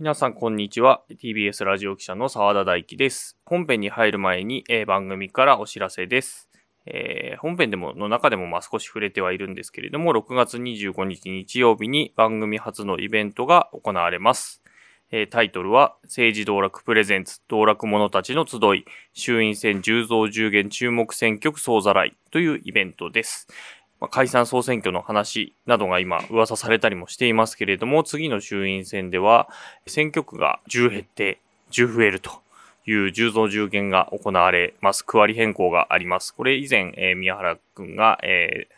皆さん、こんにちは。TBS ラジオ記者の澤田大樹です。本編に入る前に、えー番組からお知らせです。えー本編でも、の中でもま少し触れてはいるんですけれども、6月25日日曜日に番組初のイベントが行われます。えータイトルは、政治道楽プレゼンツ、道楽者たちの集い、衆院選10増10減注目選挙区総ざらいというイベントです。まあ解散総選挙の話などが今噂されたりもしていますけれども、次の衆院選では選挙区が10減って10増えるという10増10減が行われます。区割り変更があります。これ以前、えー宮原くんが、えー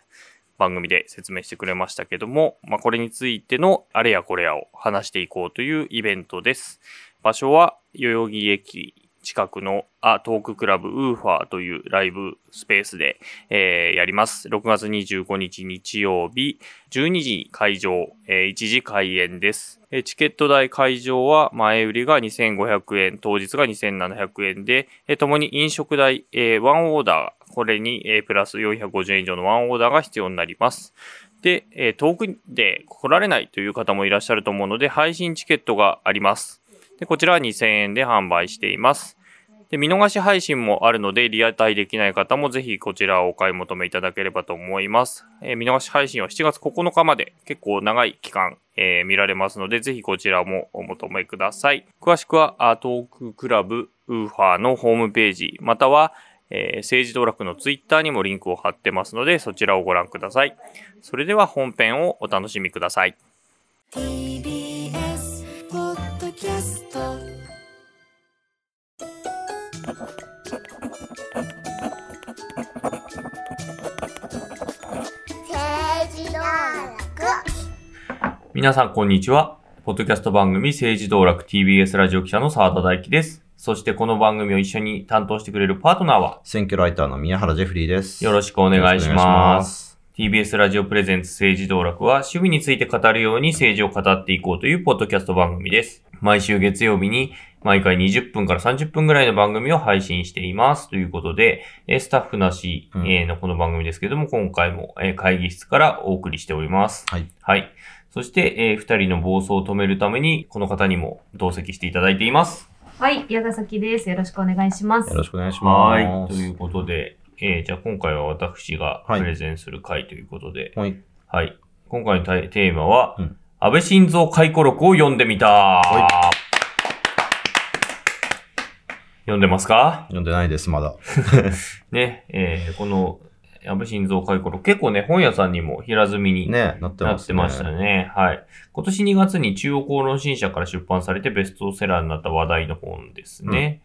番組で説明してくれましたけども、まあ、これについてのあれやこれやを話していこうというイベントです。場所は代々木駅近くのアトーククラブウーファーというライブスペースで、えーやります。6月25日日曜日、12時会場、えー1時開演です。チケット代会場は前売りが2500円、当日が2700円で、えーともに飲食代、えーワンオーダー、これに、えープラス450円以上のワンオーダーが必要になります。で、遠くで来られないという方もいらっしゃると思うので、配信チケットがあります。で、こちらは2000円で販売しています。で、見逃し配信もあるので、リアタイできない方もぜひこちらをお買い求めいただければと思います。えー見逃し配信は7月9日まで結構長い期間、えー見られますので、ぜひこちらもお求めください。詳しくは、アートーククラブウーファーのホームページ、または、えー政治道楽のツイッターにもリンクを貼ってますので、そちらをご覧ください。それでは本編をお楽しみください。皆さん、こんにちは。ポッドキャスト番組政治道楽 TBS ラジオ記者の澤田大樹です。そしてこの番組を一緒に担当してくれるパートナーは、選挙ライターの宮原ジェフリーです。よろしくお願いしま。す TBS ラジオプレゼンツ政治道楽は趣味について語るように政治を語っていこうというポッドキャスト番組です。毎週月曜日に毎回20分から30分ぐらいの番組を配信しています。ということで、えースタッフなしのこの番組ですけども、今回もえー会議室からお送りしております。はい。はい。そして、えー二人の暴走を止めるために、この方にも同席していただいています。はい、矢ヶ崎です。よろしくお願いします。よろしくお願いします。はい。ということで、えーじゃあ今回は私がはいプレゼンする回ということで、はい。はい。今回のテーマは、うん安倍晋三回顧録を読んでみた、読んでますか？読んでないです、まだ。ね、えーこの安倍晋三回顧録、結構ね、本屋さんにも平積みにね、なってなますね。ってましたね。はい。今年2月に中央公論新社から出版されてベストセラーになった話題の本ですね。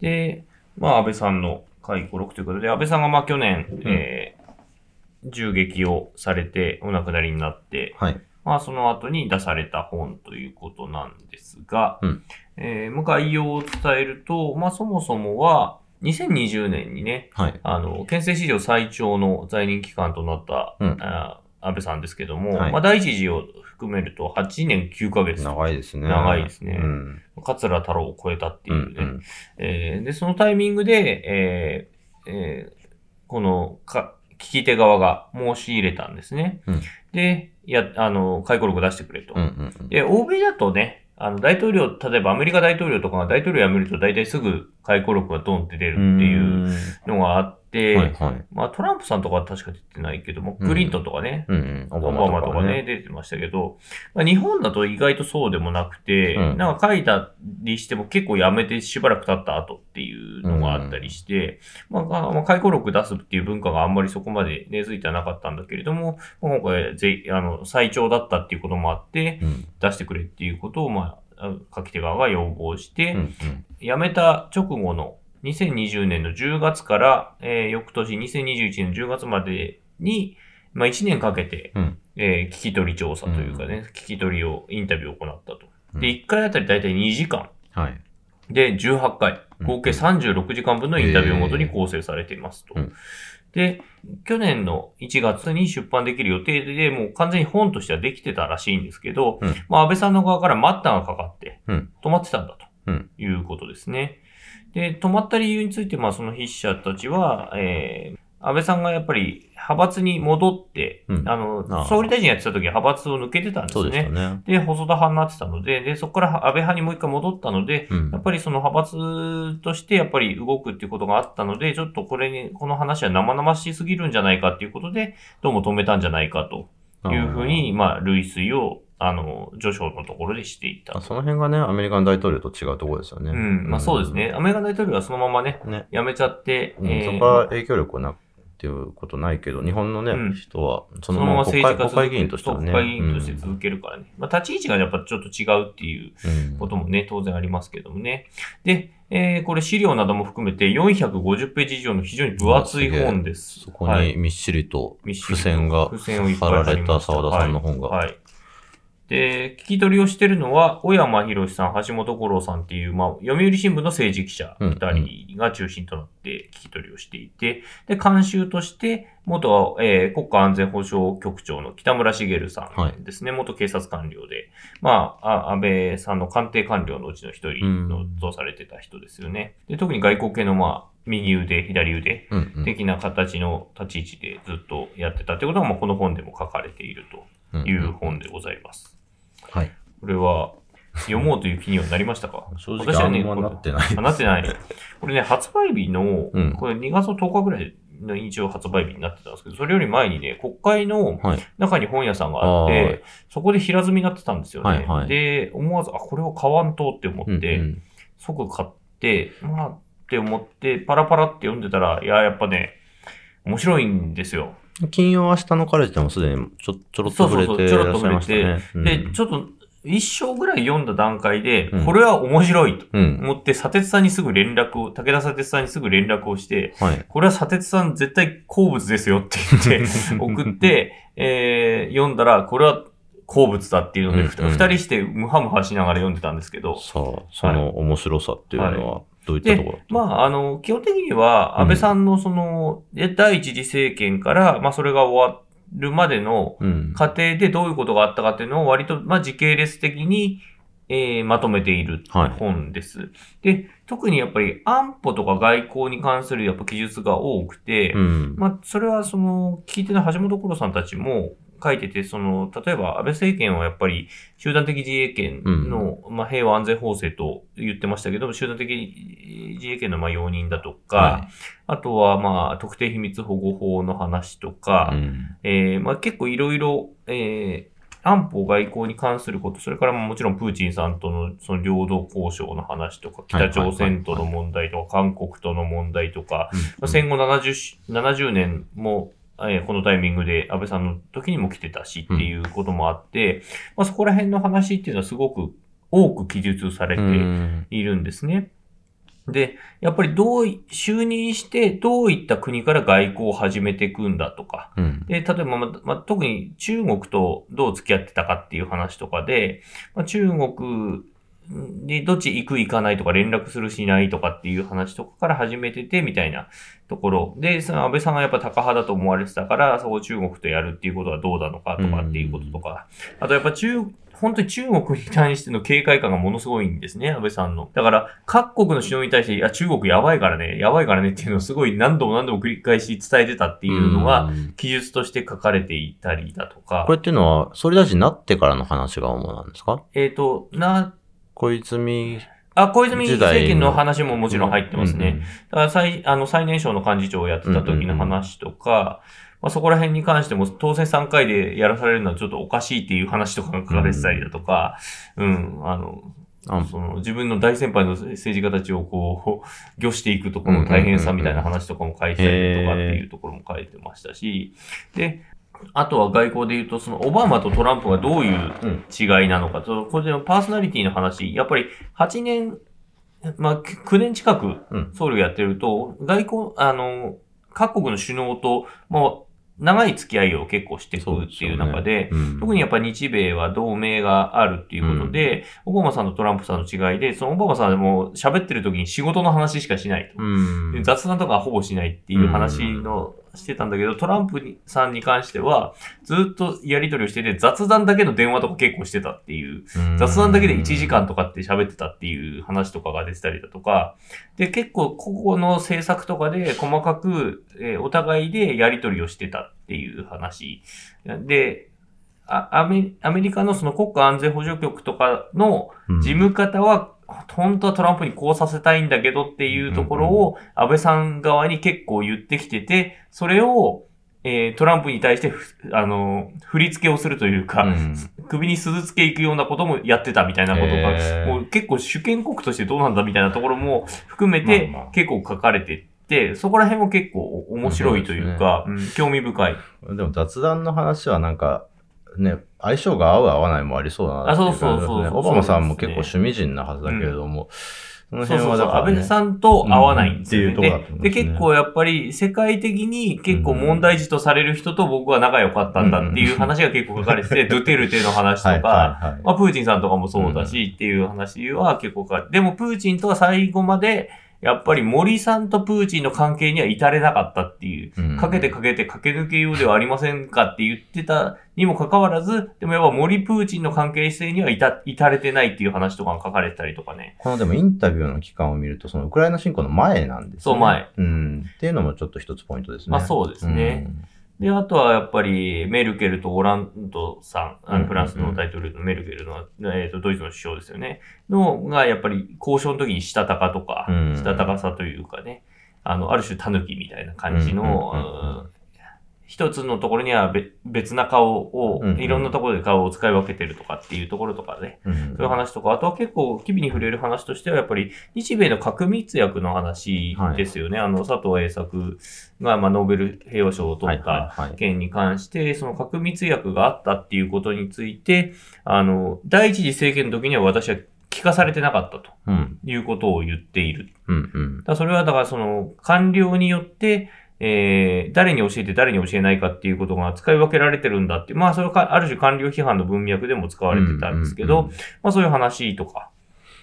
で、まあ、安倍さんの回顧録ということで、安倍さんがまあ去年、えー銃撃をされてお亡くなりになって、はい。まあ、その後に出された本ということなんですが、うんえーまあ概要を伝えると、まあ、そもそもは、2020年にね、はい。あの、憲政史上最長の在任期間となった、うんあ安倍さんですけども、はいまあ、第一次を含めると8年9ヶ月、長いですね。長いですねうん。桂太郎を超えたっていうね。うんうんえーで、そのタイミングで、えーえーこのか、聞き手側が申し入れたんですね。うんで、や、あの、回顧録出してくれと。で、欧米だとね、あの、大統領、例えばアメリカ大統領とかが大統領辞めると大体すぐ回顧録がドンって出るっていうのがあって、はいはい。まあトランプさんとかは確か出てないけども、うんクリントとかね、うんうん。オオバマとかね、。出てましたけど、まあ、日本だと意外とそうでもなくて、うんなんか書いたりしても結構やめてしばらく経った後っていうのがあったりして、まあ、まあ、回顧録出すっていう文化があんまりそこまで根付いてはなかったんだけれども、まあ今回ぜ、あの、最長だったっていうこともあって、うん。出してくれっていうことを、まあ、あ書き手側が要望して、うんうん。辞めた直後の2020年の10月から、えー翌年2021年10月までに、まあ1年かけて、うん。えー聞き取り調査というかね、聞き取りを、インタビューを行ったと。うん。で、1回あたりだいたい2時間。はい。で18回、うん。合計36時間分のインタビューをもとに構成されていますと。うんで、去年の1月に出版できる予定で、もう完全に本としてはできてたらしいんですけど、うんまあ安倍さんの側から待ったがかかってうん、止まってたんだと。うんいうことですね。で、止まった理由について、まあその筆者たちは、えー安倍さんがやっぱり派閥に戻って、うんあの総理大臣やってた時は派閥を抜けてたんですねた。ね。で、細田派になってたので、で、そこから安倍派にもう一回戻ったので、うんやっぱりその派閥としてやっぱり動くっていうことがあったので、ちょっとこれに、この話は生々しすぎるんじゃないかっていうことで、どうも止めたんじゃないかというふうに、まあ、類推を、あの、序章のところでしていたあ。その辺がね、アメリカの大統領と違うところですよね。うん、まあそうですね。アメリカ大統領はそのままね、ね。辞めちゃって、うんえーそこから影響力はなっていうことないけど、日本のね、うん人は、そそのまま政治家会国会議員としてはね。国会議員として続けるからね。まあ立ち位置がやっぱちょっと違うっていううんこともね、当然ありますけどもね。で、えーこれ資料なども含めて450ページ以上の非常に分厚い本です。そこはいにみっしりとみっしりと付箋が付箋をいっぱい貼られたた澤田さんの本が。はい。はいで、聞き取りをしてるのは、小山博さん、橋本五郎さんっていう、まあ、読売新聞の政治記者うん二人が中心となって聞き取りをしていて、で、監修として、元、えー国家安全保障局長の北村茂さんですね、元警察官僚で、まああ、安倍さんの官邸官僚のうちの一人のうんとされてた人ですよね。で、特に外交系の、まあ、右腕、左腕、的な形の立ち位置でずっとやってたってことが、まあ、この本でも書かれているという本でございます。はい。これは、読もうという気にはなりましたか？正直私はねあんまなってない。あなってない。これね、発売日の、うんこれ2月10日ぐらいの一応発売日になってたんですけど、それより前にね、国会のはい。中に本屋さんがあっあて、そこで平積みになってたんですよね。はいはいで、思わず、あ、これを買わんとって思って、うんうん即買って、まあって思って、パラパラって読んでたら、いや、やっぱね、面白いんですよ。金曜明日のカレッジでもすでにちょちょろっと触れていそうそうそうらっしゃいましたね。で、ちょっと、一章ぐらい読んだ段階で、うん。これは面白いとうん。思って、砂鉄さんにすぐ連絡を、武田砂鉄さんにすぐ連絡をして、はい。これは砂鉄さん絶対好物ですよって言って、送って、えー読んだら、これは好物だっていうので、ふたうんうん。二人してムハムハしながら読んでたんですけど、さあ、その面白さっていうのは、どういったところ？まあ、あの、基本的には、安倍さんのその、え第一次政権から、まあ、それが終わるまでのうん。過程でどういうことがあったかっていうのを割と、まあ、時系列的に、えーまとめているはい本です。で、特にやっぱり安保とか外交に関するやっぱ記述が多くて、うん。まあ、それはその、聞いてる橋本五郎さんたちも書いてて、その、例えば安倍政権はやっぱり集団的自衛権の、まあ、平和安全法制と言ってましたけど、集団的自衛権のまあ容認だとか、はあとはまあ、特定秘密保護法の話とか、うん。えーまあ、結構いろいろ、えー安保外交に関すること、それからもちろんプーチンさんとのその領土交渉の話とか、北朝鮮との問題とか、韓国との問題とか、まあ戦後 70, し70年も、えーこのタイミングで安倍さんの時にも来てたしっていうこともあって、まあ、そこら辺の話っていうのはすごく多く記述されてうんいるんですね。で、やっぱりどうい、就任してどういった国から外交を始めていくんだとか、うん。で、例えば、まあまあ、特に中国とどう付き合ってたかっていう話とかで、まあ、中国にどっち行く行かないとか連絡するしないとかっていう話とかから始めててみたいなところ。で、その安倍さんがやっぱ高派だと思われてたから、そこを中国とやるっていうことはどうなのかとかっていうこととか。あとやっぱ中、本当に中国に対しての警戒感がものすごいんですね、安倍さんの。だから、各国の首脳に対して、いや、中国やばいからね、やばいからねっていうのをすごい何度も何度も繰り返し伝えてたっていうのが、うん記述として書かれていたりだとかこれ、っていうのは、総理大臣になってからの話が主なんですか？えっ、と、な、小泉あ、小泉政権の話ももちろん入ってますね。うんだから最、あの、最年少の幹事長をやってた時の話とか、まあ、そこら辺に関しても、当選3回でやらされるのはちょっとおかしいっていう話とかが書かれてたりだとか、うん、あの、あその自分の大先輩の政治家たちをこう、御していくところの大変さみたいな話とかも書いてたりとかっていうところも書いてましたし、で、あとは外交で言うと、そのオバマとトランプがどういう違いなのか、そのこれでのパーソナリティの話、やっぱり8年、まあ、9年近くうん。総理をやってると、外交、あの、各国の首脳と、もう、長い付き合いを結構していくっていう中で、うん。特にやっぱり日米は同盟があるっていうことで、オバマさんとトランプさんの違いで、そのオバマさんはもう喋ってる時に仕事の話しかしないと。うん。で雑談とかはほぼしないっていう話の、してたんだけど、トランプにさんに関しては、ずっとやり取りをしてて、雑談だけの電話とか結構してたっていう、雑談だけで1時間とかって喋ってたっていう話とかが出てたりだとか、で、結構個々の政策とかで細かく、えーお互いでやり取りをしてたっていう話。で、あアメアメリカのその国家安全保障局とかの事務方は、本当はトランプにこうさせたいんだけどっていうところを安倍さん側に結構言ってきてて、それを、えートランプに対してふ、あの、振り付けをするというか、うん。首に鈴付け行くようなこともやってたみたいなことが、へー。もう結構主権国としてどうなんだみたいなところも含めてまあまあ結構書かれてて、そこら辺も結構面白いというか、うん興味深い。でも雑談の話はなんか、ね、相性が合う合わないもありそうだなっていあそうそうそうオバマさんも結構趣味人なはずだけれども、そのそうそうそう、辺はだから、ね、安倍さんと合わないんですよ、ねうんっていうところだでで、結構やっぱり世界的に結構問題児とされる人と僕は仲良かったんだっていう話が結構書かれてて、ドゥテルテの話とか、はいはいはい。まあ、プーチンさんとかもそうだし、っていう話は結構かかる。でも、プーチンとは最後まで、やっぱり森さんとプーチンの関係には至れなかったっていう、うんかけてかけて駆け抜けようではありませんかって言ってたにもかかわらず、でもやっぱ森プーチンの関係性には至至れてないっていう話とかが書かれてたりとかね。このでもインタビューの期間を見ると、そのウクライナ侵攻の前なんですね。そう前。うん。っていうのもちょっと一つポイントですね。まあそうですねで、あとはやっぱりメルケルとオランドさん、フランスの大統領のメルケルの、えっ、と、ドイツの首相ですよね。の、がやっぱり交渉の時にしたたかとか、うんしたたかさというかね、あの、ある種狸みたいな感じの、一つのところには別別な顔を、うんうんいろんなところで顔を使い分けてるとかっていうところとかね、うん。そういう話とか、あとは結構、機微に触れる話としては、やっぱり、日米の核密約の話ですよね。あの、佐藤栄作が、まあ、ノーベル平和賞を取はいった。件に関して、その核密約があったっていうことについて、あの、第一次政権の時には私は聞かされてなかったとうん。いうことを言っている。うんうん。だからそれは、だからその、官僚によって、えー、誰に教えて誰に教えないかっていうことが使い分けられてるんだってまあ、それはかある種官僚批判の文脈でも使われてたんですけど、うんうんうんまあそういう話とか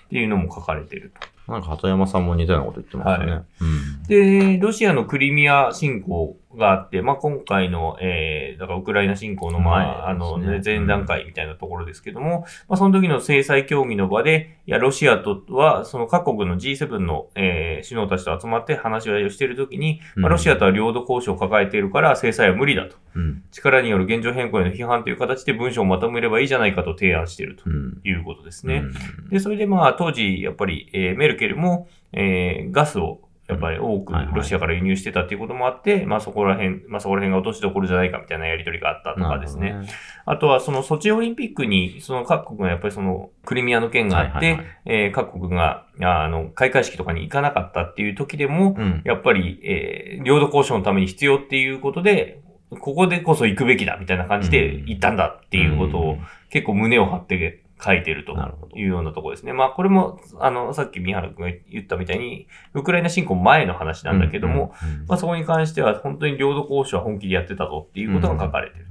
っていうのも書かれてると。なんか鳩山さんも似たようなこと言ってましたね。はいうん。で、ロシアのクリミア侵攻があって、まあ今回の、えー、だからウクライナ侵攻の前、前あの、ねね、前段階みたいなところですけども、まあその時の制裁協議の場で、いや、ロシアとは、その各国の G7 の、えー、首脳たちと集まって話し合いをしている時に、まあロシアとは領土交渉を抱えているから制裁は無理だと。うん。力による現状変更への批判という形で文章をまとめればいいじゃないかと提案しているとうん。いうことですね。うんで、それでまあ当時、やっぱり、えーメルケルも、えーガスをやっぱり多くロシアから輸入してたっていうこともあって、まあそこら辺、まあそこら辺が落としどころじゃないかみたいなやりとりがあったとかですね。なるほどあとはそのソチオリンピックに、その各国がやっぱりそのクリミアの件があって、はいはいはいえー各国が、ああの、開会式とかに行かなかったっていう時でも、うん。やっぱり、えー領土交渉のために必要っていうことで、ここでこそ行くべきだみたいな感じで行ったんだっていうことを、結構胸を張って書いてるというようなところですね。まあこれも、あの、さっき宮原君が言ったみたいに、ウクライナ侵攻前の話なんだけども、、うんうんうんまあそこに関しては本当に領土交渉は本気でやってたぞっていうことが書かれてる。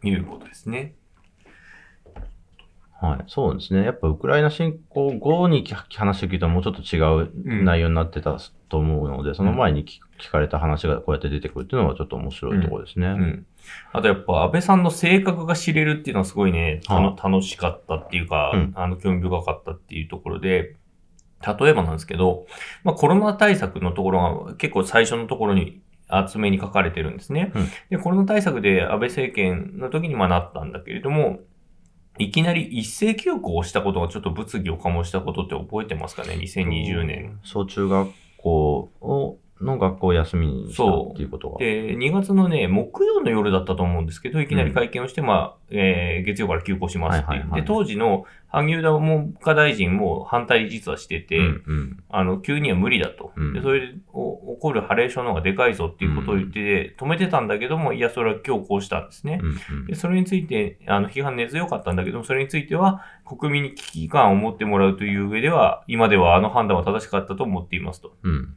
ということですね。はい。そうですね。やっぱウクライナ侵攻後にき話を聞いたらもうちょっと違う内容になってたと思うので、その前に聞聞かれた話がこうやって出てくるっていうのはちょっと面白いところですね。うん。あとやっぱ安倍さんの性格が知れるっていうのはすごいね、たの楽しかったっていうか、うんあの、興味深かったっていうところで、例えばなんですけど、まあコロナ対策のところが結構最初のところに厚めに書かれてるんですね。うんで、コロナ対策で安倍政権の時にまあなったんだけれども、いきなり一斉休校をしたことがちょっと物議を醸したことって覚えてますかね ?2020 年。小中学校をの学校を休みにしたっていうことが。で、2月のね、木曜の夜だったと思うんですけど、いきなり会見をして、まあ、えー月曜から休校しますって。はいはいはいで、当時の萩生田文科大臣も反対実はしてて、うんうんあの、急には無理だと。うんで、それでお起こるハレーションの方がでかいぞっていうことを言ってて、止めてたんだけども、いや、それは今日こうしたんですね。うんうんで、それについて、あの、批判根強かったんだけども、それについては、国民に危機感を持ってもらうという上では、今ではあの判断は正しかったと思っていますと。うん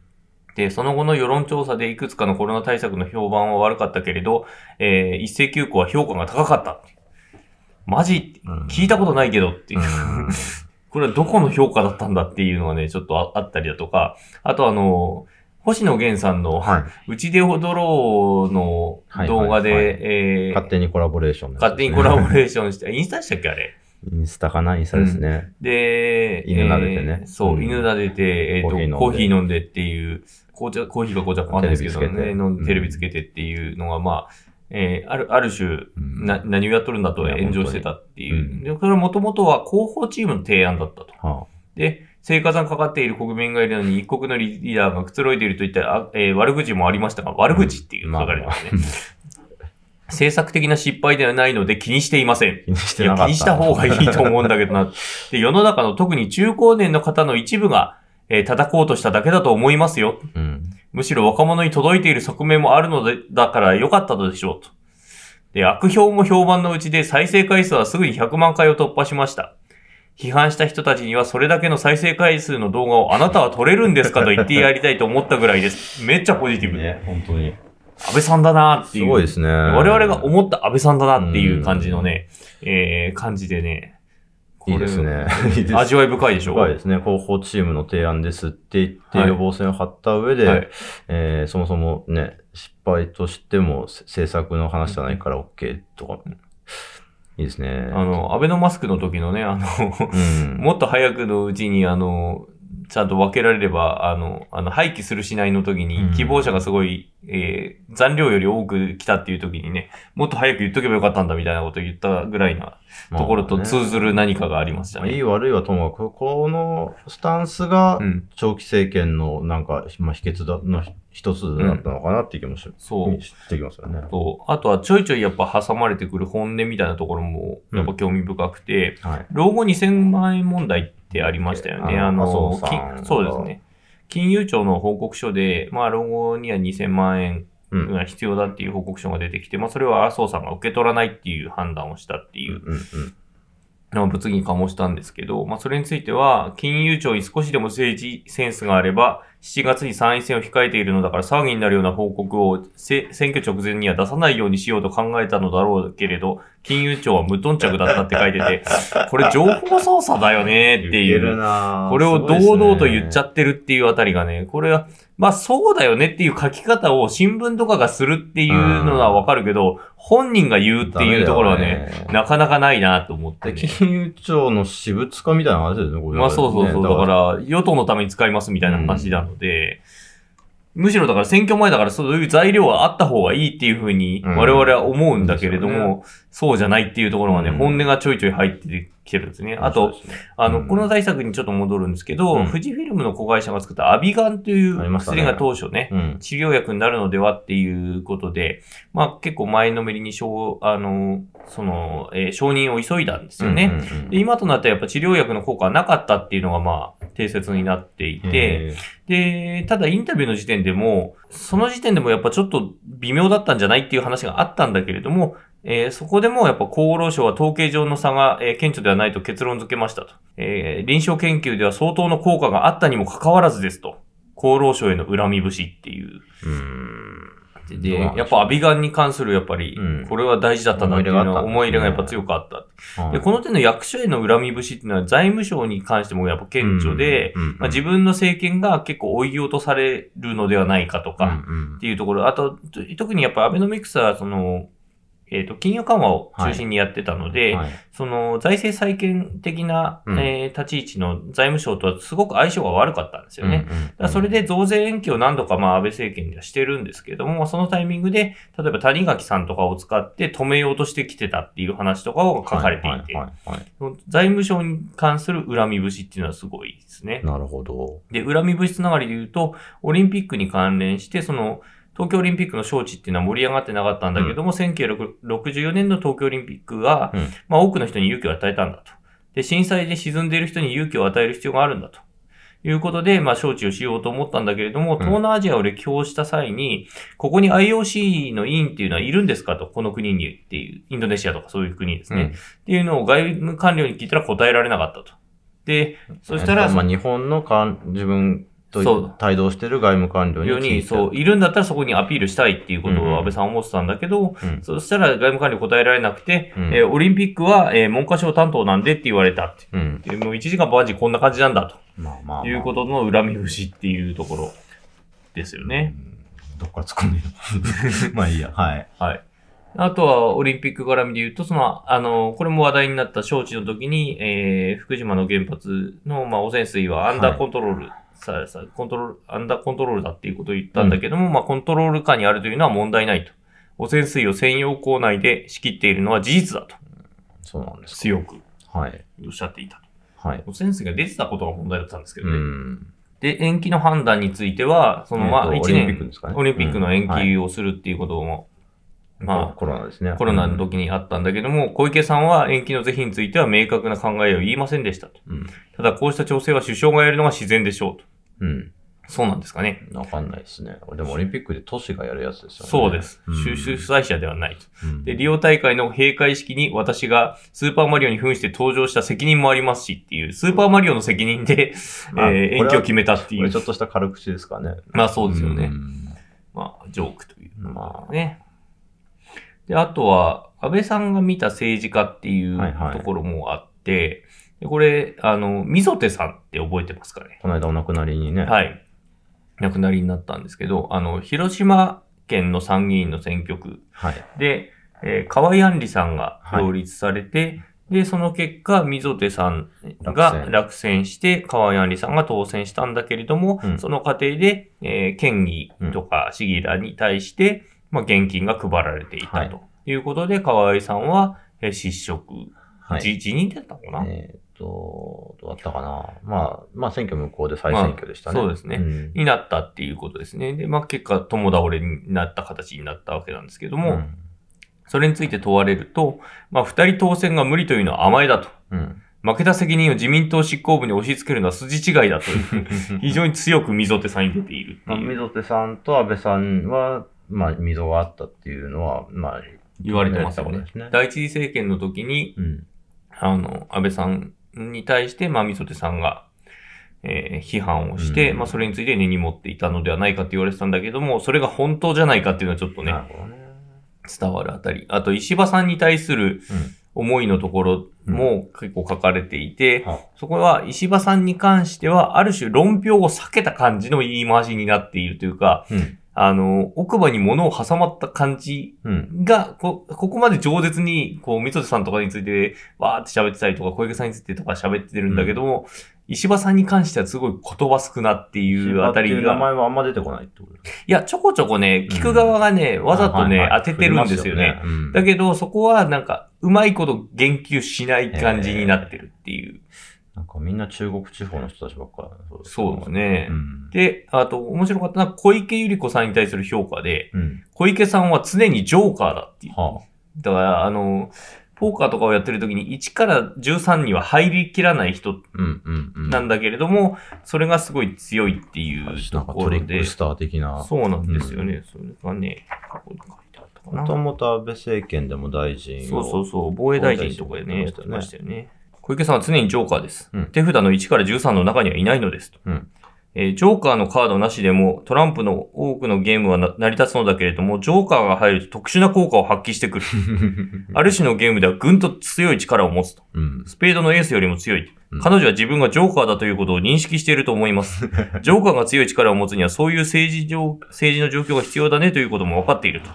で、その後の世論調査でいくつかのコロナ対策の評判は悪かったけれど、えー一斉休校は評価が高かった。マジ？うん。聞いたことないけどっていう。うん。これはどこの評価だったんだっていうのがね、ちょっとああったりだとか、あとあの、星野源さんの、はい。うちで踊ろうの動画で、勝手にコラボレーションのやつ勝手にコラボレーションして、インスタでしたっけあれ？インスタかな？インスタですね。で、犬撫でてね。えーそう、うん。犬撫でて、えっ、ーヒー飲んで。コーヒー飲んでっていう、紅茶、コーヒーか紅茶かわかんないですけどね、テレビつけて飲んテレビつけてっていうのが、まあ、えーある、ある種、うんな、何をやっとるんだと炎上してたっていう。本当にで、これはもともとは広報チームの提案だったと。はで、生活がかかっている国民がいるのに一国のリーダーがくつろいでいるといったあ、えー悪口もありましたが、悪口っていうまあ書かれてますね。政策的な失敗ではないので気にしていません。気にしてなか。気にした方がいいと思うんだけどな。で、世の中の特に中高年の方の一部が、えー叩こうとしただけだと思いますよ。うん。むしろ若者に届いている側面もあるので、だから良かったのでしょうと。で、悪評も評判のうちで再生回数はすぐに100万回を突破しました。批判した人たちにはそれだけの再生回数の動画をあなたは撮れるんですかと言ってやりたいと思ったぐらいです。めっちゃポジティブ。ね、本当に。安倍さんだなっていう。すごいですね。我々が思った安倍さんだなっていう感じのね、えー、感じでね。いいですね。味わい深いでしょ？深いですね。広報チームの提案ですって言って、はい予防線を張った上で、はいえーそもそもね、失敗としてもせ政策の話じゃないから OK とか、いいですね。あの、アベノマスクの時のね、あの、うん。もっと早くのうちに、あの、ちゃんと分けられれば、あの、あの、廃棄するしないの時うんに、希望者がすごい、えー、残量より多く来たっていう時にね、もっと早く言っとけばよかったんだみたいなことを言ったぐらいなところと通ずる何かがありましたね。まあいい悪いはともかく、このスタンスがうん。長期政権のなんか、まあ、秘訣だの一つだったのかなっていう気もし,、そう。してきますよね。と、あとはちょいちょいやっぱ挟まれてくる本音みたいなところも、やっぱ興味深くて、はい。老後2000万円問題ってありましたよね。ああのそうですね。金融庁の報告書で、まあ、老後には2000万円うん。が必要だっていう報告書が出てきて、まあ、それは麻生さんが受け取らないっていう判断をしたっていううん物議に醸したんですけど、まあ、それについては、金融庁に少しでも政治センスがあれば、7月に参院選を控えているのだから騒ぎになるような報告をせ選挙直前には出さないようにしようと考えたのだろうけれど、金融庁は無頓着だったって書いてて、これ情報操作だよねっていう。これを堂々と言っちゃっってるっていうあたりがね、これは、まあそうだよねっていう書き方を新聞とかがするっていうのはわかるけど、本人が言うっていうところはね、なかなかないなと思って。金融庁の私物化みたいな話ですよね、これはまあそうそうそう。ねだから、与党のために使いますみたいな話なので、むしろだから選挙前だからそういう材料はあった方がいいっていうふうにうん。我々は思うんだけれども、そうじゃないっていうところがね、うん。本音がちょいちょい入ってきてるんですね。あと、あの、うん。この対策にちょっと戻るんですけど、うん。富士フィルムの子会社が作ったアビガンという薬が当初ね、うん。治療薬になるのではっていうことで、まあ結構前のめりに承、あの、その、えー承認を急いだんですよね。で、今となってはやっぱ治療薬の効果はなかったっていうのがまあ、定説になっていて、へで、ただインタビューの時点でも、その時点でもやっぱちょっと微妙だったんじゃないっていう話があったんだけれども、えーそこでもやっぱ厚労省は統計上の差が、えー顕著ではないと結論付けましたと。えー臨床研究では相当の効果があったにもかかわらずですと。厚労省への恨み節っていう。ーうん。で、どうなん。でやっぱアビガンに関するやっぱりうん、これは大事だったなっていうのは思思い入れがやっぱ強くあった。はいで、この点の役所への恨み節っていうのは財務省に関してもやっぱ顕著で、まあ、自分の政権が結構追い落とされるのではないかとか、うん。っていうところ、あと、と特にやっぱアベノミクスは、その、えっ、と、金融緩和を中心にやってたので、はいその、財政再建的な、うんえー立ち位置の財務省とはすごく相性が悪かったんですよね。うんうんそれで増税延期を何度かまあ安倍政権ではしてるんですけども、そのタイミングで、例えば谷垣さんとかを使って止めようとしてきてたっていう話とかを書かれていて、はいはいはい財務省に関する恨み節っていうのはすごいですね。なるほど。で、恨み節つながりで言うと、オリンピックに関連して、その、東京オリンピックの招致っていうのは盛り上がってなかったんだけども、1964年の東京オリンピックが、うんまあ多くの人に勇気を与えたんだと。で、震災で沈んでいる人に勇気を与える必要があるんだと。いうことで、まあ、招致をしようと思ったんだけれども、うん東南アジアを歴訪した際に、ここに IOC の委員っていうのはいるんですかと、この国にっていう、インドネシアとかそういう国ですね。うんっていうのを外務官僚に聞いたら答えられなかったと。で、そしたら、まあ、日本の官自分とそう帯同してる外務官僚にそう、いるんだったらそこにアピールしたいっていうことうんを安倍さんは思ってたんだけど、うんそしたら外務官僚答えられなくて、うんえーオリンピックは、えー文科省担当なんでって言われたって。うん。でもう1時間バージこんな感じなんだまあまあ、まあ。ということの恨み節っていうところ。ですよね。うんどっから突っ込んでいいの？まあいいや。はい。はい。あとは、オリンピック絡みで言うと、その、あの、これも話題になった招致の時に、えー、福島の原発の、まあ、汚染水はアンダーコントロール、さ、さ、コントロール、アンダーコントロールだっていうことを言ったんだけども、まあ、コントロール下にあるというのは問題ないと。汚染水を専用校内で仕切っているのは事実だと。そうなんですか。強くはい。おっしゃっていたはい。と。汚染水が出てたことが問題だったんですけどうね。ん。で、延期の判断については、その、まあ、えーと1年、オリンピックの延期をするっていうことも、まあコロナですね。コロナの時にあったんだけども、小池さんは延期の是非については明確な考えを言いませんでしたと。うん。ただ、こうした調整は首相がやるのが自然でしょうと。うん。そうなんですかね。わかんないですね。でもオリンピックで都市がやるやつですよね。そうです。うん主主催者ではないと。うんで、リオ大会の閉会式に私がスーパーマリオに扮して登場した責任もありますしっていう、スーパーマリオの責任で、まあえー延期を決めたっていうち。ょっとした軽口ですかね。まあそうですよね。んまあ、ジョークという。まあね。で、あとは、安倍さんが見た政治家っていうはいはいところもあって、でこれ、あの、溝手さんって覚えてますかね？この間お亡くなりにね。はい。亡くなりになったんですけど、あの、広島県の参議院の選挙区はい。で、えー河合案里さんが擁立されて、で、その結果、溝手さんが落選落選して、河合案里さんが当選したんだけれども、うんその過程で、えー県議とか市議らに対して、まあ、現金が配られていたはいということで、河合さんは、えー失職、はい。じ辞任だったのかな、えっ、と、どうだったかな？まあ、まあ選挙無効で再選挙でしたね。まあそうですねんになったっていうことですね。で、まあ結果、共倒れになった形になったわけなんですけども、うんそれについて問われると、まあ二人当選が無理というのは甘えだと。うん。負けた責任を自民党執行部に押し付けるのは筋違いだという、非常に強く溝手さんに出ている。溝手さんと安倍さんは、まあ、溝があったっていうのは、まあ、言われてますよね言われたね。第一次政権の時に、うん。あの、安倍さんに対して、まあ、溝手さんが、えー批判をして、うんまあ、それについて根に持っていたのではないかって言われてたんだけども、それが本当じゃないかっていうのはちょっとねね。伝わるあたり。あと、石破さんに対する思いのところも結構書かれていて、はそこは石破さんに関しては、ある種論評を避けた感じの言い回しになっているというか、うん。あの、奥歯に物を挟まった感じうん。が、こ、ここまで饒舌に、こう、水戸さんとかについて、わーって喋ってたりとか、小池さんについてとか喋ってるんだけども、石破さんに関してはすごい言葉少なっていうあたりっていう名が、前はあんま出てこないってこといや、ちょこちょこね、聞く側がね、わざとね、当ててるんですよね。。うんだけど、そこはなんか、うまいこと言及しない感じになってるっていう。なんかみんな中国地方の人たちばっかりそうですそうですね。うん。で、あと、面白かったのは、小池百合子さんに対する評価で、うん。小池さんは常にジョーカーだっていう。はだから、あの、ポーカーとかをやってる時に1から13には入りきらない人あ。うんうんうん。なんだけれども、それがすごい強いっていうとなんかころでスター的な。そうなんですよね。それがね、ここに書いてあったかな。もともと安倍政権でも大臣を。そうそうそう、防衛大臣とかでね、やってましたよね。小池さんは常にジョーカーです。うん手札の1から13の中にはいないのですと。うんえージョーカーのカードなしでもトランプの多くのゲームはな成り立つのだけれども、ジョーカーが入ると特殊な効果を発揮してくる。ある種のゲームではぐんと強い力を持つと。うん。スペードのエースよりも強い。うん彼女は自分がジョーカーだということを認識していると思います。ジョーカーが強い力を持つにはそういう政治上、政治の状況が必要だねということも分かっていると。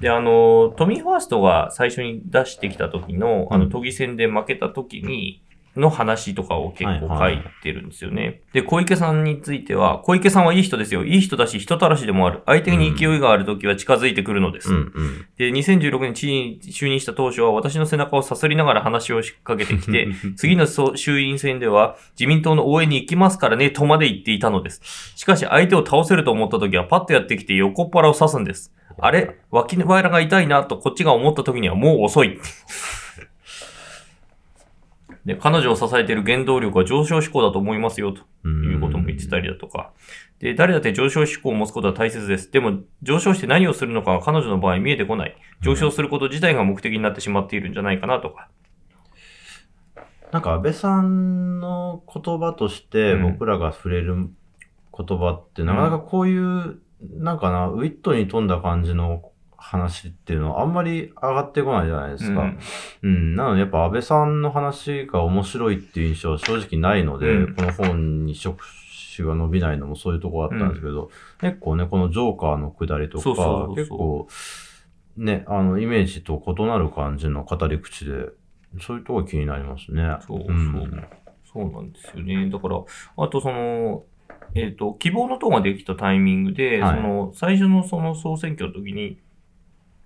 で、あの、トミー・ファーストが最初に出してきた時の、あの、うん。都議選で負けた時に、の話とかを結構書いてるんですよね。で、小池さんについては、小池さんはいい人ですよ。いい人だし、人たらしでもある。相手に勢いがある時は近づいてくるのです。うんうん。で、2016年知事に就任した当初は私の背中をさすりながら話をしかけてきて、次の総衆院選では自民党の応援に行きますからね、とまで言っていたのです。しかし相手を倒せると思った時はパッとやってきて横っ腹を刺すんです。あれ？脇腹が痛いなとこっちが思った時にはもう遅い。で、彼女を支えている原動力は上昇志向だと思いますよ、ということも言ってたりだとか。で、誰だって上昇志向を持つことは大切です。でも、上昇して何をするのかは彼女の場合見えてこない。上昇すること自体が目的になってしまっているんじゃないかなとか。なんか安倍さんの言葉としてうん僕らが触れる言葉って、なかなかこういう、なんかな、ウィットに富んだ感じの話っていうのはあんまり上がってこないじゃないですか。うんうん。なのでやっぱ安倍さんの話が面白いっていう印象は正直ないので、うんこの本に触口が伸びないのもそういうとこあったんですけど、結構ね、このジョーカーの下りとか、そうそうそう結構、ね、あの、イメージと異なる感じの語り口で、そういうとこ気になりますね。そうそうんそうなんですよね。だから、あとその、えっ、と、希望の党ができたタイミングで、はいその、最初のその総選挙の時に、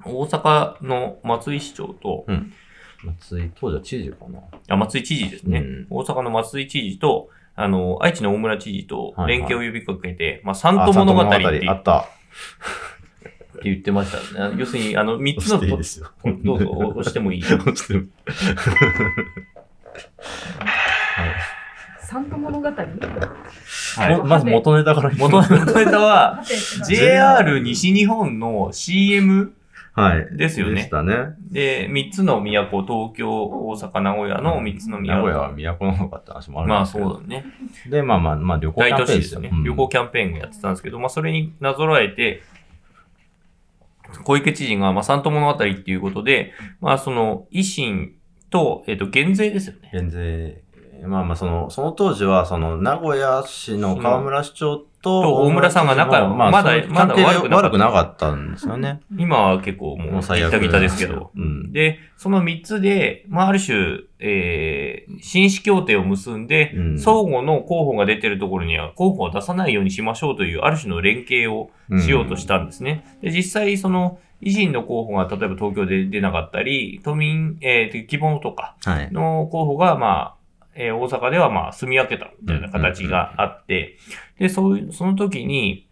大阪の松井市長と、松井、当時は知事かな。あ、松井知事ですね。うん大阪の松井知事と、あの、愛知の大村知事とはいはい連携を呼びかけて、まあ、三都物語って言あった。って言ってましたね。要するに、あの、三つの押していいですよ。どうぞ、押してもいい。押してもサント物語？はいもまず元ネタから元元ネタは、JR 西日本の CM はい。ですよねでしたね。で、三つの都、東京、大阪、名古屋の三つの都。名古屋は都なのかって話もあるんまあですけど。そうだね。で、まあまあ、まあ旅行キャンペーンでよ。市ですすよね。うん旅行キャンペーンをやってたんですけど、まあそれになぞらえて、小池知事が、まあ、三都物語っていうことで、まあ、その、維新と、えっ、と、減税ですよね。減税、まあまあ、その、その当時は、その、名古屋市の河村市長と、と大村さんが仲まあ、まだまだ悪くなかった悪くなかったんですよね。今は結構もう、ギタギタですけど。うん。で、その三つで、まあ、ある種、えー、紳士協定を結んで、うん相互の候補が出てるところには候補を出さないようにしましょうという、ある種の連携をしようとしたんですね。で、実際、その、維新の候補が例えば東京で出なかったり、都民、えー、希望とかはい。の候補が、まあ、えー大阪ではまあ、住み分けたみたいな形があって、で、そういう、その時に、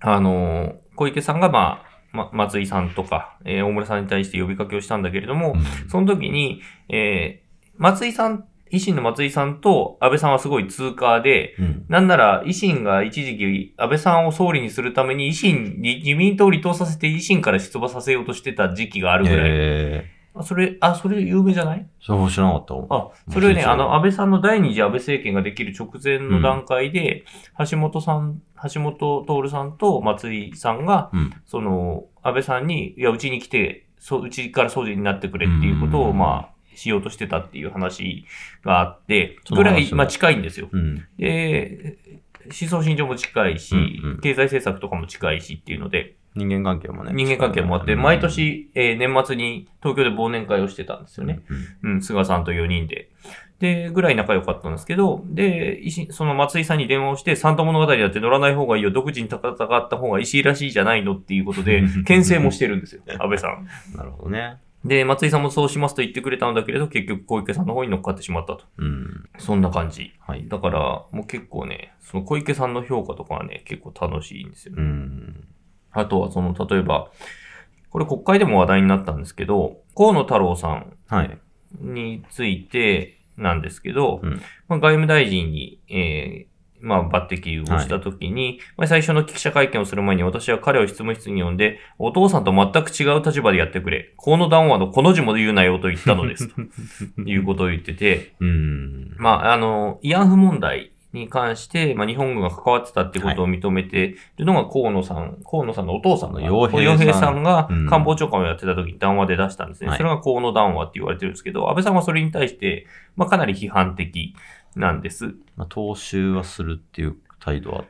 あのー小池さんがまあ、ま、松井さんとか、えー大村さんに対して呼びかけをしたんだけれども、その時に、えー松井さん、維新の松井さんと安倍さんはすごい通過で、うん。なんなら維新が一時期安倍さんを総理にするために維新に自民党を離党させて維新から出馬させようとしてた時期があるぐらい。えあ、それ、あ、それ有名じゃない？ー、そう知らなかった。わあ、それね、そうそうあの、安倍さんの第二次安倍政権ができる直前の段階で、橋本さん、橋本徹さんと松井さんが、うん。その、安倍さんに、いや、うちに来て、そう、うちから総理になってくれっていうことを、うん。まあ、しようとしてたっていう話があって、ぐらい、まあ近いんですよ。うん。で、思想信条も近いし、うんうん。経済政策とかも近いしっていうので、人間関係もね。人間関係もあって、うん毎、年、えー年末に東京で忘年会をしてたんですよね。。うん、菅さんと4人で。で、ぐらい仲良かったんですけど、で、その松井さんに電話をして、サンタ物語だって乗らない方がいいよ、独自に戦った方が石井らしいじゃないのっていうことで、牽制もしてるんですよ、安倍さん。う んなるほどね。で、松井さんもそうしますと言ってくれたんだけれど、結局小池さんの方に乗っかってしまったと。うん。そんな感じ。はい。だから、もう結構ね、その小池さんの評価とかはね、結構楽しいんですよね。うん。あとはその、例えば、これ国会でも話題になったんですけど、河野太郎さんはい。についてなんですけど、うんまあ、外務大臣に、えーまあ、抜擢をしたときに、まあ、最初の記者会見をする前に私は彼を執務室に呼んで、お父さんと全く違う立場でやってくれ。河野談話のこの字も言うなよと言ったのです。ということを言ってて、うん。まあ、あの、慰安婦問題に関して、まあ、日本軍が関わってたってことを認めているのが河野さん、河野さんのお父さんが、洋平さん洋さんがうん官房長官をやってた時に談話で出したんですね。はいそれが河野談話って言われてるんですけど、安倍さんはそれに対して、まあ、かなり批判的なんです。まあ、踏襲はするっていう態度は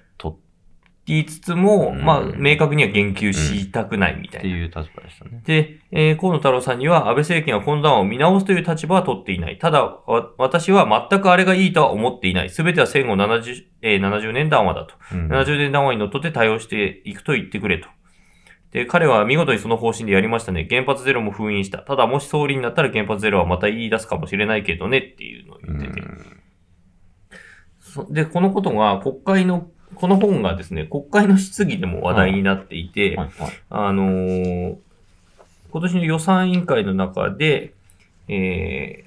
言いつつも、うんまあ、明確には言及したくないみたいな。ていう立場でしたね。で、えー河野太郎さんには安倍政権はこの談話を見直すという立場は取っていない。ただ、わ私は全くあれがいいとは思っていない。すべては戦後 70,、えー70年談話だと。うん70年談話にのっとって対応していくと言ってくれと。で、彼は見事にその方針でやりましたね。原発ゼロも封印した。ただ、もし総理になったら原発ゼロはまた言い出すかもしれないけどねっていうのを言ってて。そで、このことが国会の、この本がですね、国会の質疑でも話題になっていて、はいはい。あのー今年の予算委員会の中で、え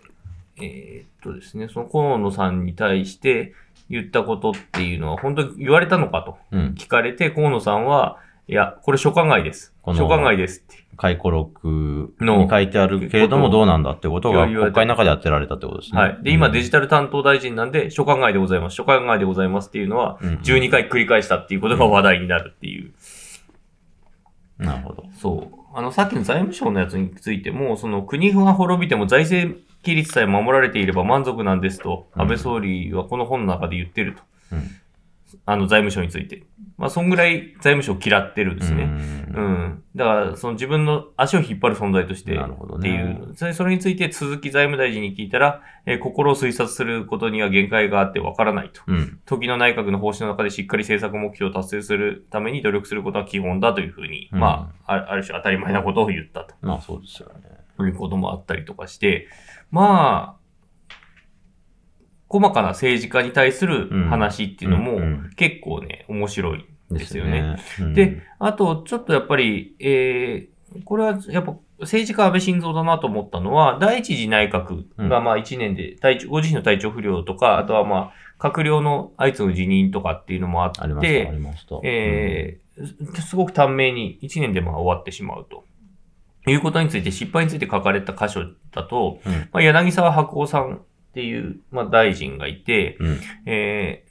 ーえーっとですね、その河野さんに対して言ったことっていうのは本当に言われたのかとうん。聞かれて、河野さんは、いや、これ所管外です。この所管外ですって。回顧録のに書いてあるけれどもどうなんだってことが国会の中でやってられたってことですね。はい。で、今デジタタル担当大臣なんで、所管外でございます。所管外でございますっていうのは、ル12回繰り返したっていうことが話題になるっていう。なるほど。そう。あの、さっきの財務省のやつについても、その国が滅びても財政規律さえ守られていれば満足なんですと、うん安倍総理はこの本の中で言ってると。うんあの財務省について。まあ、そんぐらい財務省を嫌ってるんですね。ううんん。だから、その自分の足を引っ張る存在として、なるほどっていね。う。それそれについて鈴木財務大臣に聞いたら、えー心を推察することには限界があってわからないと。うん。時の内閣の方針の中でしっかり政策目標を達成するために努力することは基本だというふうに、うんまあ、あある種当たり前なことを言ったと。まあそうですよね。ということもあったりとかして、まあ、細かな政治家に対する話っていうのも結構ね、面白いんですよね。うんで、あと、ちょっとやっぱり、えー、これはやっぱ政治家安倍晋三だなと思ったのは、第一次内閣がまあ1年で体調、ご自身の体調不良とか、あとはまあ、閣僚の相次ぐ辞任とかっていうのもあって。えー、すごく短命に1年でまあ終わってしまうと。いうことについて、失敗について書かれた箇所だと、うんまあ、柳沢白鸚さんっていう、まあ、大臣がいて、うん。え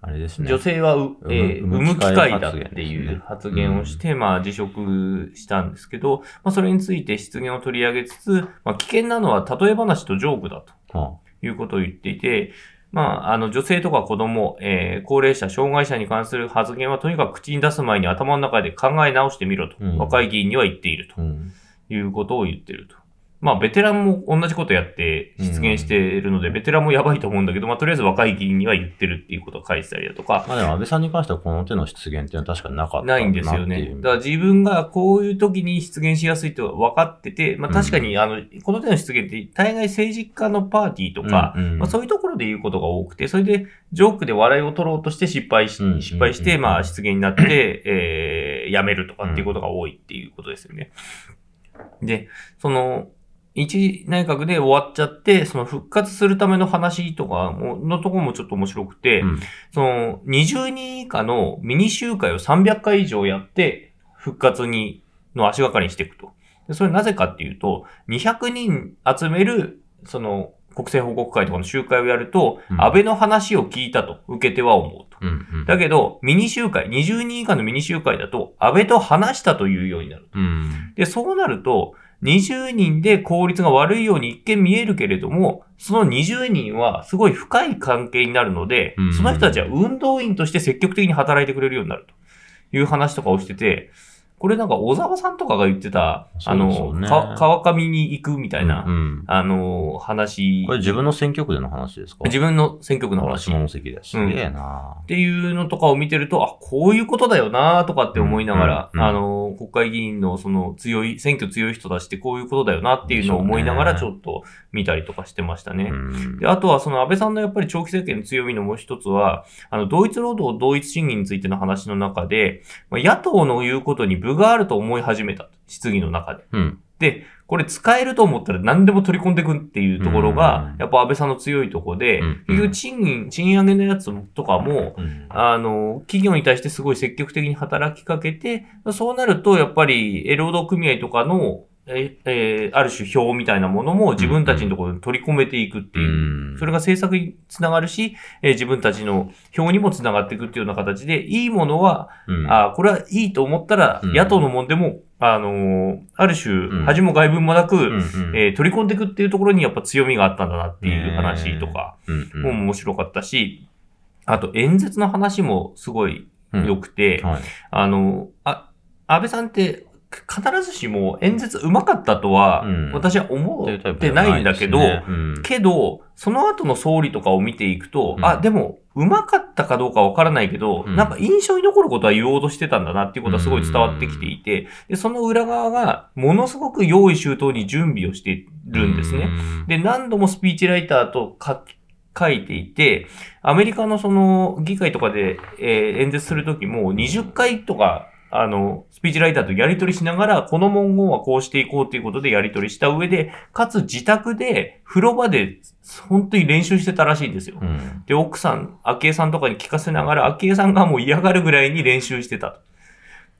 あれですね。女性はう、えー産む機会だっていう発言をして、まあ辞職したんですけど、まあそれについて失言を取り上げつつ、まあ危険なのは例え話とジョークだとはいうことを言っていて、まあ、あの、女性とか子供、えー高齢者、障害者に関する発言はとにかく口に出す前に頭の中で考え直してみろと、うん若い議員には言っていると。いうことを言ってると。まあ、ベテランも同じことやって出現しているので、ベテランもやばいと思うんだけど、まあ、とりあえず若い議員には言ってるっていうことを書いてたりだとか、まあでも安倍さんに関してはこの手の出現っていうのは確かになかったないんですよね。だから自分がこういう時に出現しやすいと分かってて、まあ確かに、あの、この手の出現って大概政治家のパーティーとか、うんうんまあそういうところで言うことが多くて、それでジョークで笑いを取ろうとして失敗し、うん失敗して、うんまあ失言になって、えー、やめるとかっていうことが多いっていうことですよね。で、その、一内閣で終わっちゃって、その復活するための話とかも、のところもちょっと面白くて、うんその、20人以下のミニ集会を300回以上やって、復活に、の足がかりにしていくと。でそれなぜかっていうと、200人集める、その、国政報告会とかの集会をやると、うん安倍の話を聞いたと、受け手は思うと。うんうん。だけど、ミニ集会、20人以下のミニ集会だと、安倍と話したというようになる。うん。で、そうなると、20人で効率が悪いように一見見えるけれども、その20人はすごい深い関係になるのでうん、その人たちは運動員として積極的に働いてくれるようになるという話とかをしてて、これなんか小沢さんとかが言ってた、あの、川上に行くみたいな、うん。うんあの、話。これ自分の選挙区での話ですか？自分の選挙区の話。下関で。すげえな。っていうのとかを見てると、あ、こういうことだよなとかって思いながら、うんうんうん。あの、国会議員のその強い、選挙強い人たちってこういうことだよなっていうのを思いながらちょょっと見たりとかしてましたね。うん。で、あとはその安倍さんのやっぱり長期政権の強みのもう一つは、あの、同一労働同一賃金についての話の中で、まあ野党の言うことに部があると思い始めた。質疑の中で。うん。で、これ使えると思ったら何でも取り込んでいくっていうところがう、んやっぱ安倍さんの強いところでうん、結局賃金、賃上げのやつとかも、うんあの、企業に対してすごい積極的に働きかけて、そうなると、やっぱり、え労働組合とかの、え、えーある種表みたいなものも自分たちのところに取り込めていくっていう。うん。それが政策につながるし、えー自分たちの表にもつながっていくっていうような形で、いいものは、うん。あこれはいいと思ったら、うん。野党のもんでも、あのーある種、ん。恥も外聞もなく、えー取り込んでいくっていうところにやっぱ強みがあったんだなっていう話とか、も面白かったし、あと演説の話もすごい良くて、はい。あの、あ、安倍さんって必ずしも演説上手かったとはうん。私は思ってないんだけど、ですね。うん。けど、その後の総理とかを見ていくと、うん。あ、でも、上手かったかどうかわからないけど、うん。なんか印象に残ることは言おうとしてたんだなっていうことはすごい伝わってきていて、で、その裏側が、ものすごく用意周到に準備をしてるんですね。うん。で、何度もスピーチライターと書き書いていて、アメリカのその議会とかで、えー演説するときも20回とか、あの、スピーチライターとやり取りしながら、この文言はこうしていこうということでやり取りした上で、かつ自宅で、風呂場で、本当に練習してたらしいんですよ。うんで、奥さん、昭恵さんとかに聞かせながら、昭恵さんがもう嫌がるぐらいに練習してたと。っ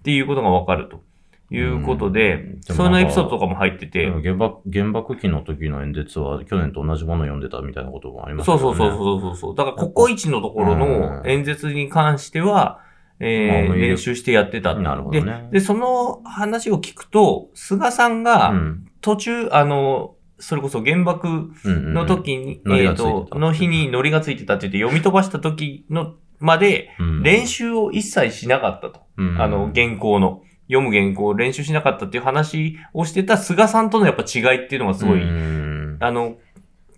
ていうことがわかると。いうことで、うんそのエピソードとかも入ってて、原爆、原爆機の時の演説は去年と同じものを読んでたみたいなこともありますそうよね。そうそうそうそうそう。だから、ココイチのところのうん演説に関しては、えーまあ練習してやってた。なるほどね。で。で、その話を聞くと、菅さんがうん。途中、あの、それこそ原爆うんうんの時に、ノリえっ、がついてた。と、の日にノリがついてたって言って読み飛ばした時の、までうん。練習を一切しなかったと。うん。あの、原稿の。読む原稿を練習しなかったっていう話をしてた菅さんとのやっぱ違いっていうのがすごい、うん。あの、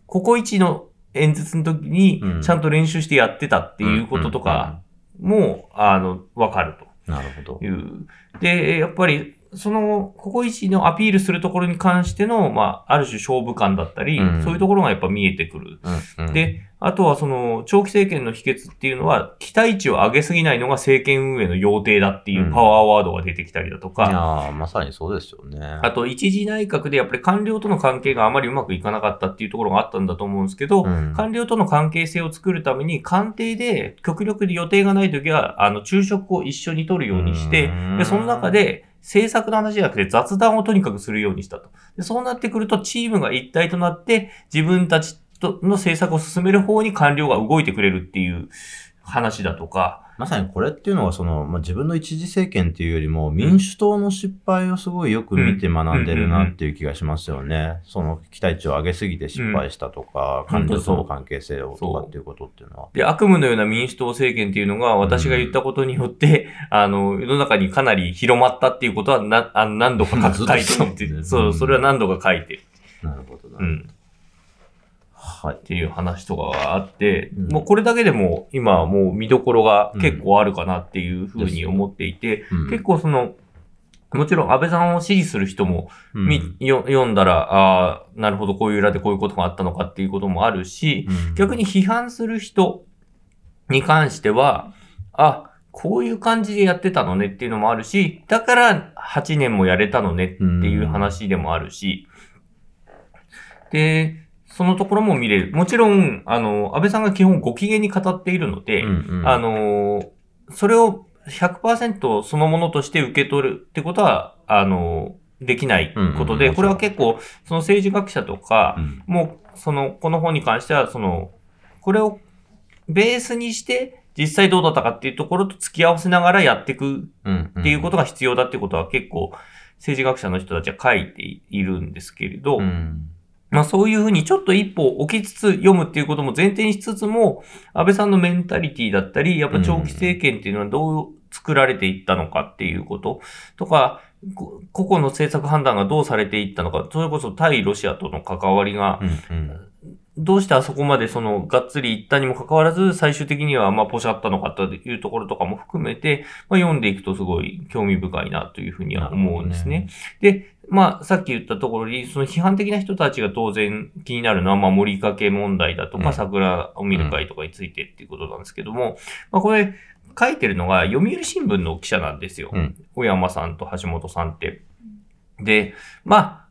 ココイチの演説の時にうん。ちゃんと練習してやってたっていうこととかも、あの、わかると。なるほど。いう。で、やっぱり、その、ココイチのアピールするところに関しての、まあ、ある種勝負感だったり、うん。そういうところがやっぱ見えてくる。うんうん、で、あとはその、長期政権の秘訣っていうのは、期待値を上げすぎないのが政権運営の要諦だっていうパワーワードが出てきたりだといか、やーまさにそうですよね。あと、一次内閣でやっぱり官僚との関係があまりうまくいかなかったっていうところがあったんだと思うんですけど、うん。官僚との関係性を作るために、官邸で極力で予定がないときは、あの、昼食を一緒に取るようにしてうん、で、その中で、政策の話じゃなくて雑談をとにかくするようにしたと。でそうなってくると、チームが一体となって、自分たちとの政策を進める方に官僚が動いてくれるっていう話だとか、まさにこれっていうのは、その、まあ、自分の一次政権っていうよりも、民主党の失敗をすごいよく見て学んでるなっていう気がしますよね。その期待値を上げすぎて失敗したとか、うん官僚との関係性をとかっていうことっていうのは。で、悪夢のような民主党政権っていうのが私が言ったことによって、あの、世の中にかなり広まったっていうことはな、あの何度か書いてる。そうねそれは何度か書いてる。なるほどな。うん。はい。っ。ていう話とかがあって、うん。もうこれだけでも今はもう見どころが結構あるかなっていうふうに思っていて、うん。結構その、もちろん安倍さんを支持する人もうん。読んだら、ああ、なるほど、こういう裏でこういうことがあったのかっていうこともあるし、うん。逆に批判する人に関しては、あ、こういう感じでやってたのねっていうのもあるし、だから8年もやれたのねっていう話でもあるし、で、そのところも見れる。もちろん、あの、安倍さんが基本ご機嫌に語っているので、うんうん。あの、それを100%そのものとして受け取るってことは、あの、できないことで、これは結構、その政治学者とかう、ん。もう、その、この本に関しては、その、これをベースにして、実際どうだったかっていうところと付き合わせながらやっていくうんっていうことが必要だっていうことは結構、政治学者の人たちは書いているんですけれど、うんまあそういうふうにちょっと一歩置きつつ読むっていうことも前提にしつつも、安倍さんのメンタリティだったり、やっぱ長期政権っていうのはどう作られていったのかっていうこととか、こ個々の政策判断がどうされていったのか、それこそ対ロシアとの関わりがどうしてあそこまでその、がっつり行ったにもかかわらず、最終的にはまあポシャったのかというところとかも含めて、まあ読んでいくとすごい興味深いなというふうには思うんですね。で、まあさっき言ったところに、その批判的な人たちが当然気になるのは、まあ森かけ問題だとか、うん桜を見る会とかについてっていうことなんですけども、まあこれ書いてるのが読売新聞の記者なんですよ。うん小山さんと橋本さんって。で、ま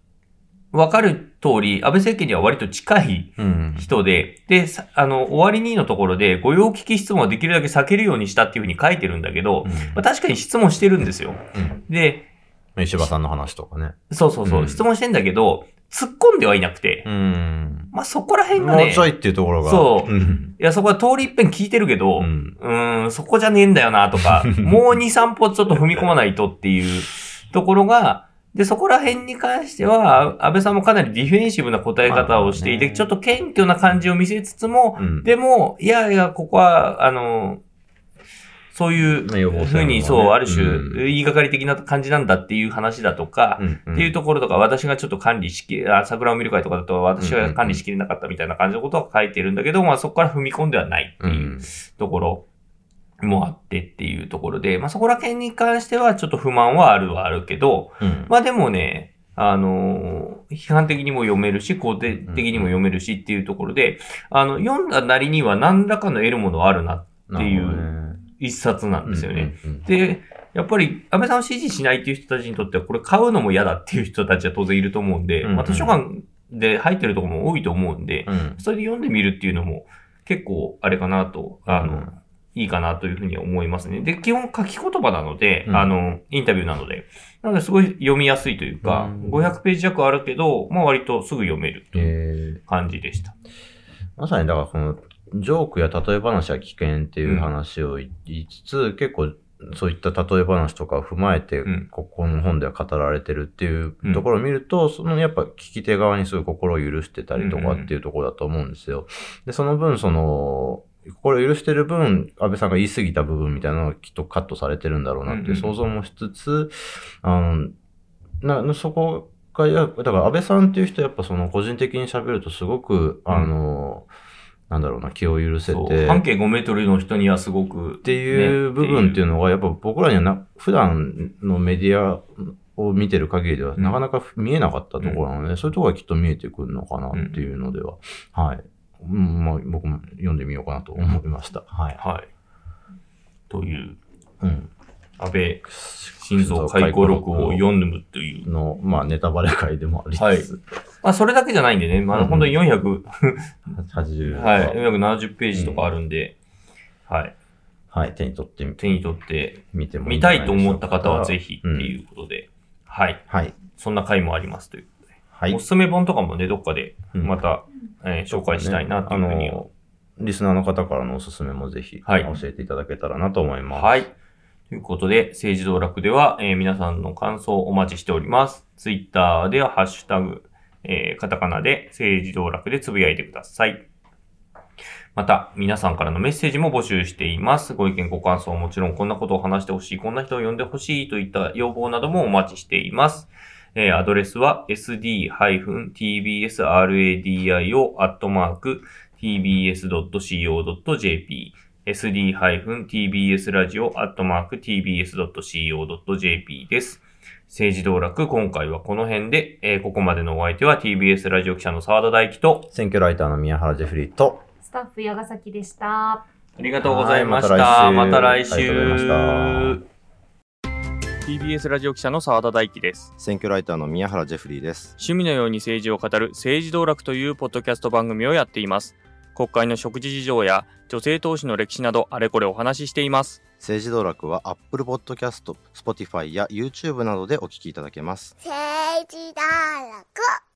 あ、わかる通り、安倍政権には割と近いうん人で、で、さあの、終わりにのところで、御用聞き質問はできるだけ避けるようにしたっていうふうに書いてるんだけど、うんまあ、確かに質問してるんですよ。うんで、石破さんの話とかね。そうそうそう、うん質問してんだけど、突っ込んではいなくて、うん。まあ、そこら辺がね、もうちょいっていうところが。そううん。いや、そこは通り一遍聞いてるけど、ううんーん、そこじゃねえんだよなとか、もう2、3歩ちょっと踏み込まないとっていうところが、で、そこら辺に関しては、あ安倍さんもかなりディフェンシブな答え方をしていて、まあねちょっと謙虚な感じを見せつつも、うんでも、いやいや、ここは、あの、そういうふうに、そう、ある種、うん。言いがかり的な感じなんだっていう話だとか、うん。っていうところとか、私がちょっと管理しきれ、あ、桜を見る会とかだと私が管理しきれなかったみたいな感じのことは書いてるんだけど、まあそこから踏み込んではないってういうん。ところもあってっていうところで、まあそこら辺に関してはちょっと不満はあるはあるけど、うん。まあでもね、あのー批判的にも読めるし、肯定的にも読めるしっていうところで、あの、読んだなりには何らかの得るものはあるなっていう一冊なんですよね。。うんうんうんで、やっぱり安倍さんを支持しないっていう人たちにとっては、これ買うのも嫌だっていう人たちは当然いると思うんで、うんうんまあ図書館で入ってるところも多いと思うんで、うんそれで読んでみるっていうのも結構あれかなと、あの、うんいいかなというふうには思いますね。で、基本書き言葉なので、うんあの、インタビューなので、なのですごい読みやすいというか、うん500ページ弱あるけど、まあ割とすぐ読めるというえー感じでした。まさにだからこの、ジョークや例え話は危険っていう話を言いつつ、結構そういった例え話とかを踏まえて、うん。ここの本では語られてるっていうところを見ると、そのやっぱ聞き手側にすごい心を許してたりとかっていうところだと思うんですよ。で、その分その、これを許してる分、安倍さんが言い過ぎた部分みたいなのがきっとカットされてるんだろうなっていう想像もしつつ、あの、な、なそこが、やだから安倍さんっていう人やっぱその個人的に喋るとすごく、あの、なんだろうな、気を許せて、半径5メートルの人にはすごく。っていう部分っていうのが、やっぱ僕らにはな、普段のメディアを見てる限りでは、うんなかなか見えなかったところなので、そういうところがきっと見えてくるのかなっていうのでは、はい。うん、まあ、僕も読んでみようかなと思いました。はい。はい。という、うん。安倍晋三回顧録を読むという。の、まあ、ネタバレ会でもありつつ、はいまあ、それだけじゃないんでね、まあ、うん本当に400、80 はい、470ページとかあるんで、はい。はい、手に取ってみ手に取って、見てもいい見たいと思った方はぜひっていうことで、はい。はい。そんな回もありますという。はいお。すすめ本とかもね、どっかでうんまた、えー紹介したいなというふうにあの、リスナーの方からのおすすめもぜひ、はい教えていただけたらなと思います。はい。ということで、政治道楽では、えー皆さんの感想をお待ちしております。ツイッターでは、ハッシュタグ、えーカタカナで政治道楽でつぶやいてください。また、皆さんからのメッセージも募集しています。ご意見、ご感想もちろん、こんなことを話してほしい、こんな人を呼んでほしいといった要望などもお待ちしています。えーアドレスは sd-tbsradio.tbs.co.jp sd-tbsradio.tbs.co.jp です。政治道楽、今回はこの辺で、えーここまでのお相手は TBS ラジオ記者の澤田大樹と、選挙ライターの宮原ジェフリーと、スタッフ矢ヶ崎でした。ありがとうございました。はいまたまた来週まし TBS ラジオ記者の澤田大樹です。選挙ライターの宮原ジェフリーです。趣味のように政治を語る政治道楽というポッドキャスト番組をやっています。国会の食事事情や女性投資の歴史などあれこれお話ししています。政治道楽は Apple Podcast、Spotify や YouTube などでお聞きいただけます。政治道楽